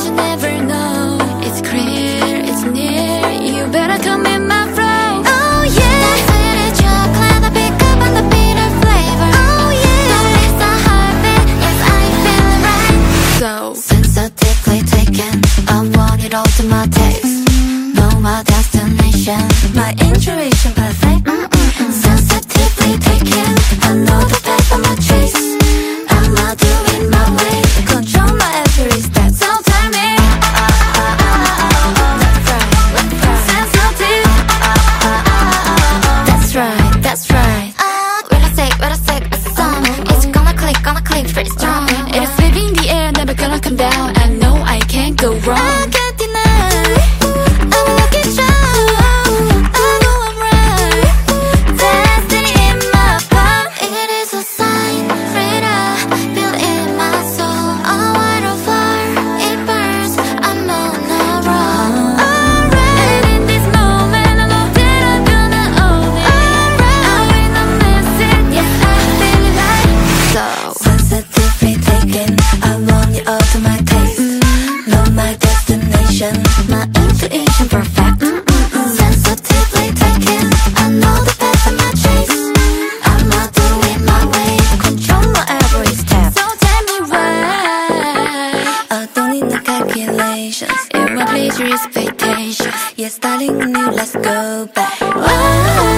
you never know. It's clear, it's near. You better come in my flow. Oh yeah. The chocolate, pick up the bitter flavor. Oh yeah. Heartbeat, yes I right? So Sensitively taken I want it all to my taste. Know my destination My intuition perfect. Mm -mm -mm. click on a click, first drop. Uh, uh, it is living the air, never gonna come down. my intuition perfect. Mm -mm. Sensitively taken, I know the path of my chase. I'm not doing my way, control my every step. So tell me why. I don't need the calculations, it my pleasure expectations Yeah, starting new, let's go back.